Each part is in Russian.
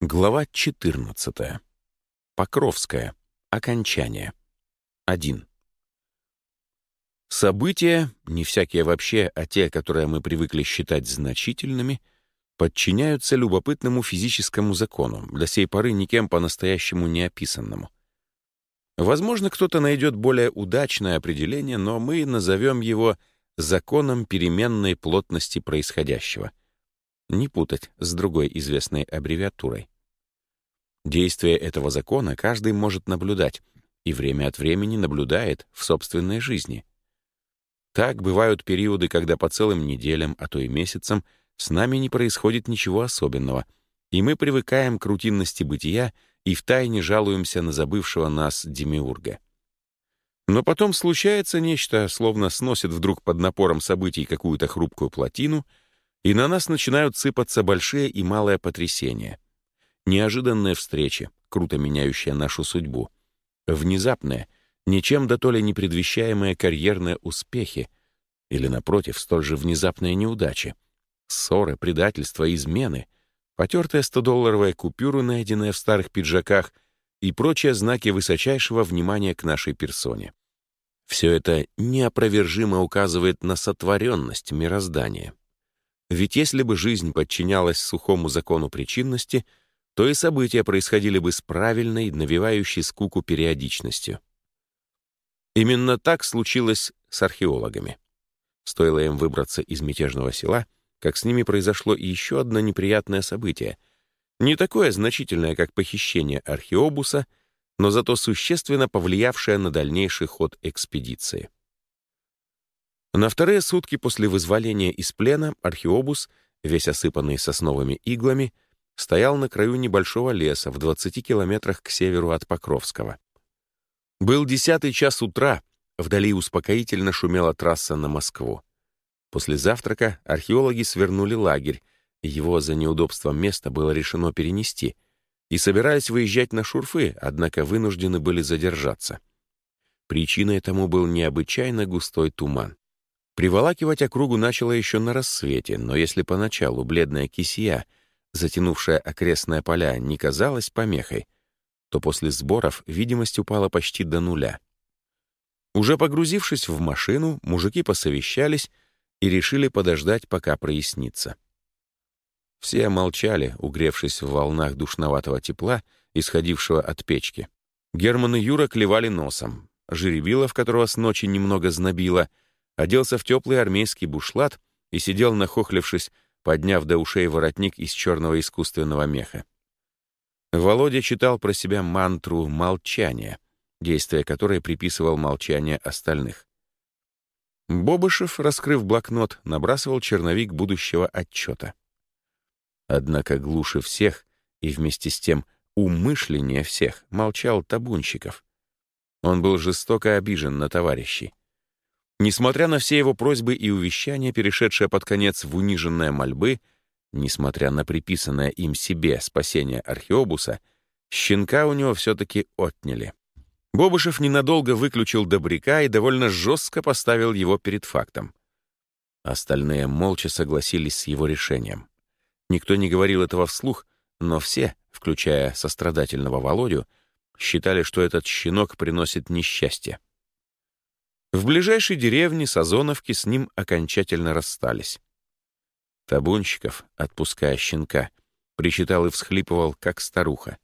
Глава 14. Покровская. Окончание. 1. События, не всякие вообще, а те, которые мы привыкли считать значительными, подчиняются любопытному физическому закону, до сей поры никем по-настоящему не описанному. Возможно, кто-то найдет более удачное определение, но мы назовем его законом переменной плотности происходящего — не путать с другой известной аббревиатурой. Действие этого закона каждый может наблюдать и время от времени наблюдает в собственной жизни. Так бывают периоды, когда по целым неделям, а то и месяцам с нами не происходит ничего особенного, и мы привыкаем к рутинности бытия и втайне жалуемся на забывшего нас демиурга. Но потом случается нечто, словно сносит вдруг под напором событий какую-то хрупкую плотину — и на нас начинают сыпаться большие и малые потрясения. Неожиданные встречи, круто меняющие нашу судьбу. Внезапные, ничем да то ли не предвещаемые карьерные успехи, или, напротив, столь же внезапные неудачи. Ссоры, предательства, измены, потертые 100-долларовые купюры, найденные в старых пиджаках, и прочие знаки высочайшего внимания к нашей персоне. Все это неопровержимо указывает на сотворенность мироздания. Ведь если бы жизнь подчинялась сухому закону причинности, то и события происходили бы с правильной, навевающей скуку периодичностью. Именно так случилось с археологами. Стоило им выбраться из мятежного села, как с ними произошло еще одно неприятное событие. Не такое значительное, как похищение археобуса, но зато существенно повлиявшее на дальнейший ход экспедиции. На вторые сутки после вызволения из плена археобус, весь осыпанный сосновыми иглами, стоял на краю небольшого леса в 20 километрах к северу от Покровского. Был десятый час утра, вдали успокоительно шумела трасса на Москву. После завтрака археологи свернули лагерь, его за неудобством места было решено перенести, и собирались выезжать на шурфы, однако вынуждены были задержаться. Причиной тому был необычайно густой туман. Приволакивать округу начало еще на рассвете, но если поначалу бледная кисия, затянувшая окрестные поля, не казалась помехой, то после сборов видимость упала почти до нуля. Уже погрузившись в машину, мужики посовещались и решили подождать, пока прояснится. Все молчали, угревшись в волнах душноватого тепла, исходившего от печки. Герман и Юра клевали носом. Жеребилов, которого с ночи немного знобило, — оделся в теплый армейский бушлат и сидел, нахохлившись, подняв до ушей воротник из черного искусственного меха. Володя читал про себя мантру молчания, действие которой приписывал молчание остальных. Бобышев, раскрыв блокнот, набрасывал черновик будущего отчета. Однако глуше всех и вместе с тем умышленнее всех молчал Табунщиков. Он был жестоко обижен на товарищей. Несмотря на все его просьбы и увещания, перешедшие под конец в униженные мольбы, несмотря на приписанное им себе спасение Археобуса, щенка у него все-таки отняли. Бобышев ненадолго выключил добряка и довольно жестко поставил его перед фактом. Остальные молча согласились с его решением. Никто не говорил этого вслух, но все, включая сострадательного Володю, считали, что этот щенок приносит несчастье. В ближайшей деревне Сазоновки с ним окончательно расстались. Табунщиков, отпуская щенка, причитал и всхлипывал, как старуха.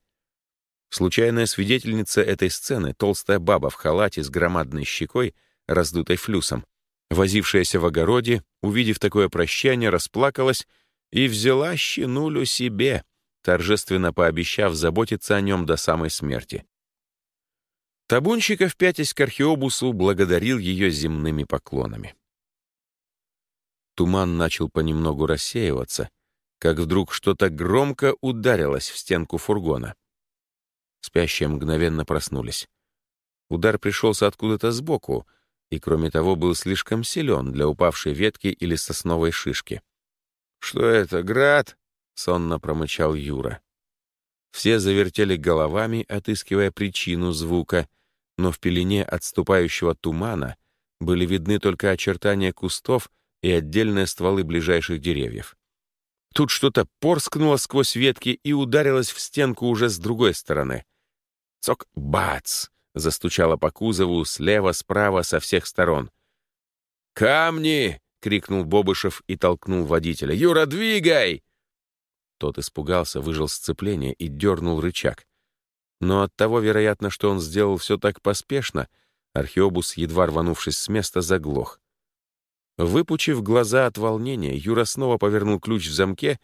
Случайная свидетельница этой сцены, толстая баба в халате с громадной щекой, раздутой флюсом, возившаяся в огороде, увидев такое прощание, расплакалась и взяла щенулю себе, торжественно пообещав заботиться о нем до самой смерти. Табунщиков, пятясь к археобусу, благодарил ее земными поклонами. Туман начал понемногу рассеиваться, как вдруг что-то громко ударилось в стенку фургона. Спящие мгновенно проснулись. Удар пришелся откуда-то сбоку, и, кроме того, был слишком силен для упавшей ветки или сосновой шишки. «Что это, град?» — сонно промычал Юра. Все завертели головами, отыскивая причину звука, но в пелене отступающего тумана были видны только очертания кустов и отдельные стволы ближайших деревьев. Тут что-то порскнуло сквозь ветки и ударилось в стенку уже с другой стороны. Цок, бац! Застучало по кузову слева, справа, со всех сторон. «Камни!» — крикнул Бобышев и толкнул водителя. «Юра, двигай!» Тот испугался, выжил сцепление и дернул рычаг. Но от того, вероятно, что он сделал все так поспешно, археобус, едва рванувшись с места, заглох. Выпучив глаза от волнения, Юра снова повернул ключ в замке,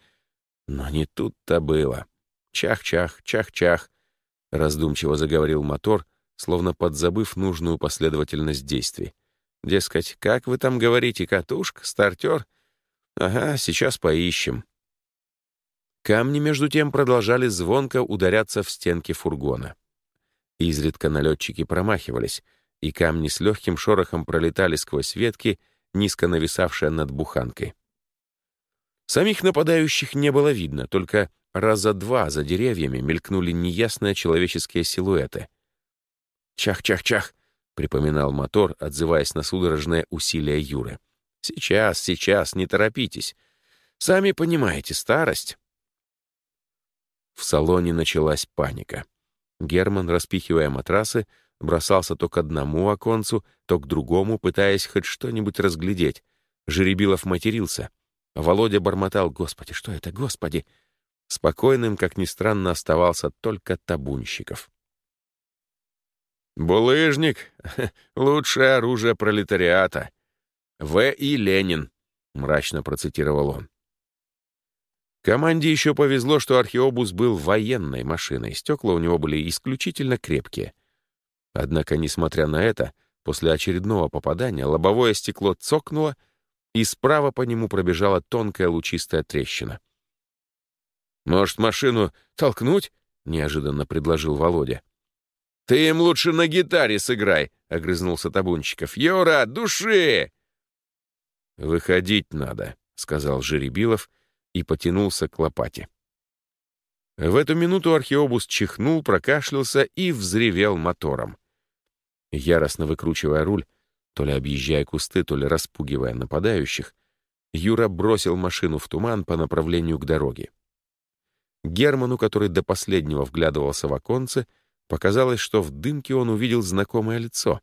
но не тут-то было. «Чах-чах, чах-чах», — раздумчиво заговорил мотор, словно подзабыв нужную последовательность действий. Дескать, как вы там говорите, катушка, стартер? Ага, сейчас поищем. Камни, между тем, продолжали звонко ударяться в стенки фургона. Изредка налетчики промахивались, и камни с легким шорохом пролетали сквозь ветки, низко нависавшие над буханкой. Самих нападающих не было видно, только раза два за деревьями мелькнули неясные человеческие силуэты. «Чах-чах-чах!» — припоминал мотор, отзываясь на судорожное усилие Юры. «Сейчас, сейчас, не торопитесь. Сами понимаете, старость». В салоне началась паника. Герман, распихивая матрасы, бросался то к одному оконцу, то к другому, пытаясь хоть что-нибудь разглядеть. Жеребилов матерился. Володя бормотал «Господи, что это, Господи!» Спокойным, как ни странно, оставался только табунщиков. «Булыжник — лучшее оружие пролетариата. В. И. Ленин», — мрачно процитировал он. Команде еще повезло, что археобус был военной машиной, стекла у него были исключительно крепкие. Однако, несмотря на это, после очередного попадания лобовое стекло цокнуло, и справа по нему пробежала тонкая лучистая трещина. «Может, машину толкнуть?» — неожиданно предложил Володя. «Ты им лучше на гитаре сыграй», — огрызнулся Табунчиков. «Юра, души!» «Выходить надо», — сказал Жеребилов и потянулся к лопате. В эту минуту археобус чихнул, прокашлялся и взревел мотором. Яростно выкручивая руль, то ли объезжая кусты, то ли распугивая нападающих, Юра бросил машину в туман по направлению к дороге. Герману, который до последнего вглядывался в оконце, Показалось, что в дымке он увидел знакомое лицо.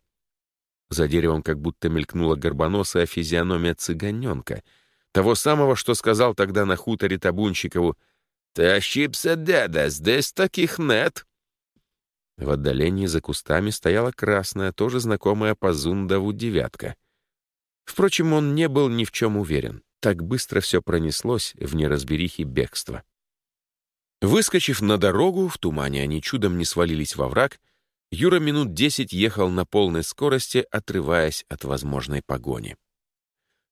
За деревом как будто мелькнула горбоносая физиономия цыганенка, того самого, что сказал тогда на хуторе Табунчикову «Ты ошибся, деда, здесь таких нет». В отдалении за кустами стояла красная, тоже знакомая по Зундову девятка. Впрочем, он не был ни в чем уверен. Так быстро все пронеслось в неразберихе бегства. Выскочив на дорогу, в тумане они чудом не свалились во враг, Юра минут десять ехал на полной скорости, отрываясь от возможной погони.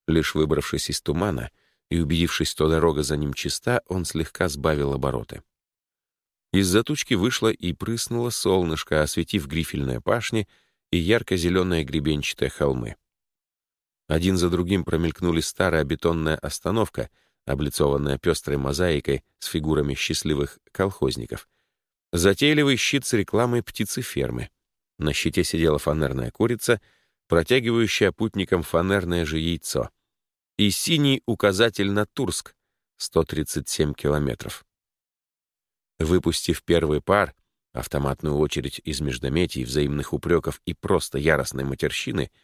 Лишь выбравшись из тумана и убедившись, что дорога за ним чиста, он слегка сбавил обороты. Из-за тучки вышло и прыснуло солнышко, осветив грифельные пашни и ярко-зеленые гребенчатые холмы. Один за другим промелькнули старая бетонная остановка — облицованная пестрой мозаикой с фигурами счастливых колхозников. Затейливый щит с рекламой птицефермы. На щите сидела фанерная курица, протягивающая путникам фанерное же яйцо. И синий указатель на Турск — 137 километров. Выпустив первый пар, автоматную очередь из междометий, взаимных упреков и просто яростной матерщины —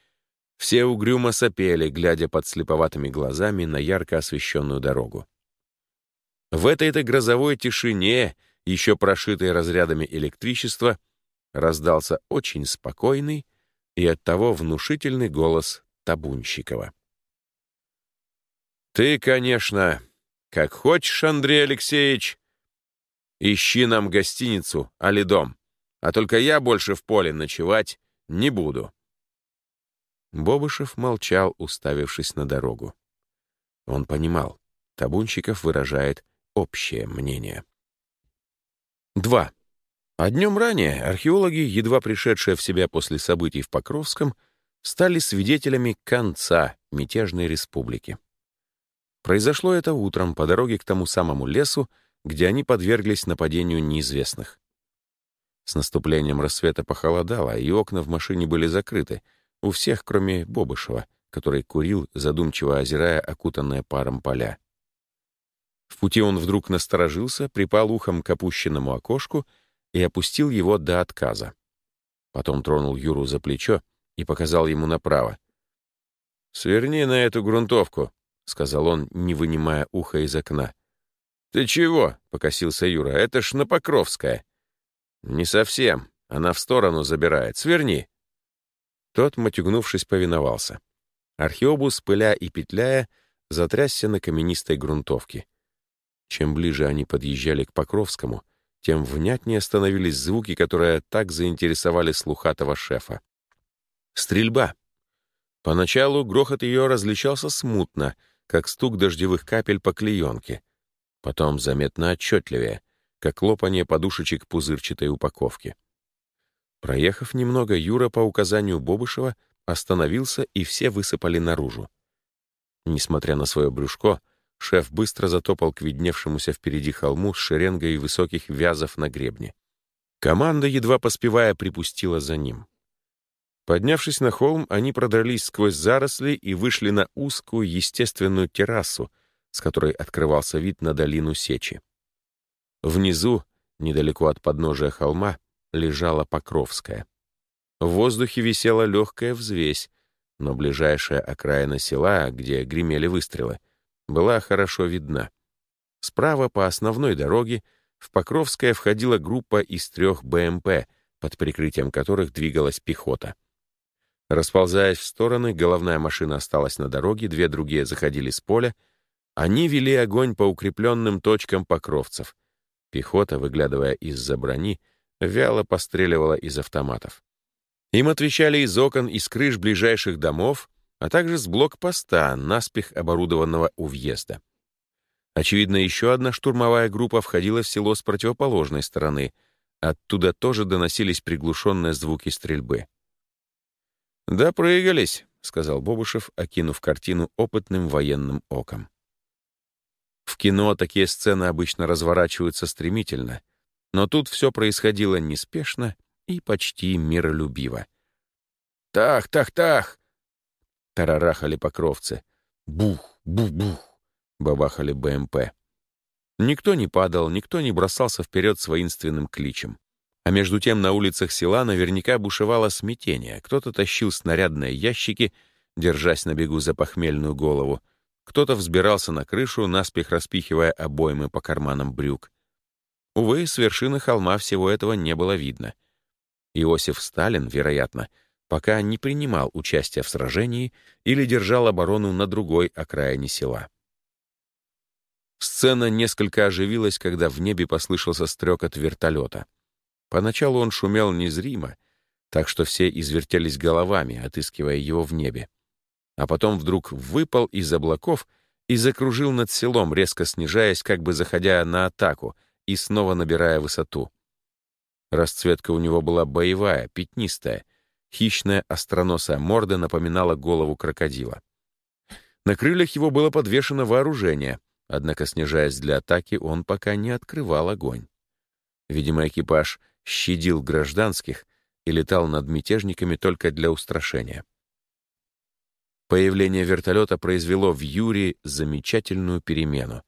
все угрюмо сопели, глядя под слеповатыми глазами на ярко освещенную дорогу. В этой-то грозовой тишине, еще прошитой разрядами электричества, раздался очень спокойный и оттого внушительный голос Табунщикова. «Ты, конечно, как хочешь, Андрей Алексеевич, ищи нам гостиницу, али дом, а только я больше в поле ночевать не буду». Бобышев молчал, уставившись на дорогу. Он понимал, Табунчиков выражает общее мнение. 2. А днем ранее археологи, едва пришедшие в себя после событий в Покровском, стали свидетелями конца мятежной республики. Произошло это утром по дороге к тому самому лесу, где они подверглись нападению неизвестных. С наступлением рассвета похолодало, и окна в машине были закрыты — у всех, кроме Бобышева, который курил, задумчиво озирая окутанные паром поля. В пути он вдруг насторожился, припал ухом к опущенному окошку и опустил его до отказа. Потом тронул Юру за плечо и показал ему направо. «Сверни на эту грунтовку», — сказал он, не вынимая уха из окна. «Ты чего?» — покосился Юра. «Это ж на Покровская». «Не совсем. Она в сторону забирает. Сверни». Тот, матюгнувшись, повиновался. Археобус, пыля и петляя, затрясся на каменистой грунтовке. Чем ближе они подъезжали к Покровскому, тем внятнее становились звуки, которые так заинтересовали слухатого шефа. Стрельба. Поначалу грохот ее различался смутно, как стук дождевых капель по клеенке. Потом заметно отчетливее, как лопание подушечек пузырчатой упаковки. Проехав немного, Юра по указанию Бобышева остановился, и все высыпали наружу. Несмотря на свое брюшко, шеф быстро затопал к видневшемуся впереди холму с шеренгой высоких вязов на гребне. Команда, едва поспевая, припустила за ним. Поднявшись на холм, они продрались сквозь заросли и вышли на узкую естественную террасу, с которой открывался вид на долину Сечи. Внизу, недалеко от подножия холма, лежала Покровская. В воздухе висела легкая взвесь, но ближайшая окраина села, где гремели выстрелы, была хорошо видна. Справа по основной дороге в Покровское входила группа из трех БМП, под прикрытием которых двигалась пехота. Расползаясь в стороны, головная машина осталась на дороге, две другие заходили с поля. Они вели огонь по укрепленным точкам покровцев. Пехота, выглядывая из-за брони, вяло постреливала из автоматов. Им отвечали из окон, из крыш ближайших домов, а также с блокпоста, наспех оборудованного у въезда. Очевидно, еще одна штурмовая группа входила в село с противоположной стороны. Оттуда тоже доносились приглушенные звуки стрельбы. «Допрыгались», — сказал Бобушев, окинув картину опытным военным оком. В кино такие сцены обычно разворачиваются стремительно, но тут все происходило неспешно и почти миролюбиво. «Тах, тах, тах!» — тарарахали покровцы. «Бух, бух-бух!» — бабахали БМП. Никто не падал, никто не бросался вперед с воинственным кличем. А между тем на улицах села наверняка бушевало смятение. Кто-то тащил снарядные ящики, держась на бегу за похмельную голову. Кто-то взбирался на крышу, наспех распихивая обоймы по карманам брюк. Увы, с вершины холма всего этого не было видно. Иосиф Сталин, вероятно, пока не принимал участия в сражении или держал оборону на другой окраине села. Сцена несколько оживилась, когда в небе послышался стрекот вертолета — Поначалу он шумел незримо, так что все извертелись головами, отыскивая его в небе. А потом вдруг выпал из облаков и закружил над селом, резко снижаясь, как бы заходя на атаку и снова набирая высоту. Расцветка у него была боевая, пятнистая. Хищная остроносая морда напоминала голову крокодила. На крыльях его было подвешено вооружение, однако, снижаясь для атаки, он пока не открывал огонь. Видимо, экипаж — щадил гражданских и летал над мятежниками только для устрашения. Появление вертолета произвело в Юрии замечательную перемену.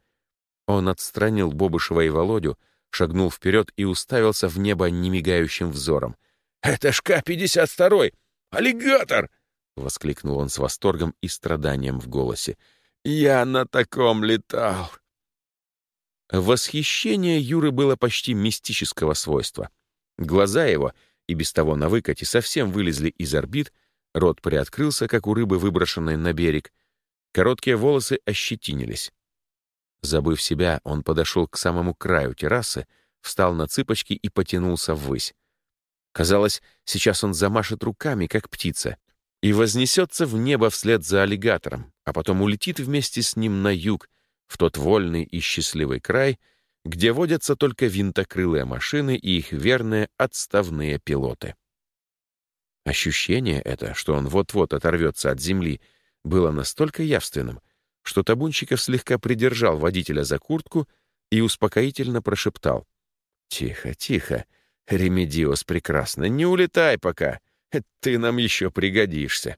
Он отстранил Бобышева и Володю, шагнул вперед и уставился в небо немигающим взором. «Это ж К-52! Аллигатор!» — воскликнул он с восторгом и страданием в голосе. «Я на таком летал!» Восхищение Юры было почти мистического свойства — Глаза его, и без того на выкате, совсем вылезли из орбит, рот приоткрылся, как у рыбы, выброшенной на берег. Короткие волосы ощетинились. Забыв себя, он подошел к самому краю террасы, встал на цыпочки и потянулся ввысь. Казалось, сейчас он замашет руками, как птица, и вознесется в небо вслед за аллигатором, а потом улетит вместе с ним на юг, в тот вольный и счастливый край — где водятся только винтокрылые машины и их верные отставные пилоты. Ощущение это, что он вот-вот оторвется от земли, было настолько явственным, что Табунчиков слегка придержал водителя за куртку и успокоительно прошептал. «Тихо, тихо, Ремедиос Прекрасная, не улетай пока, ты нам еще пригодишься».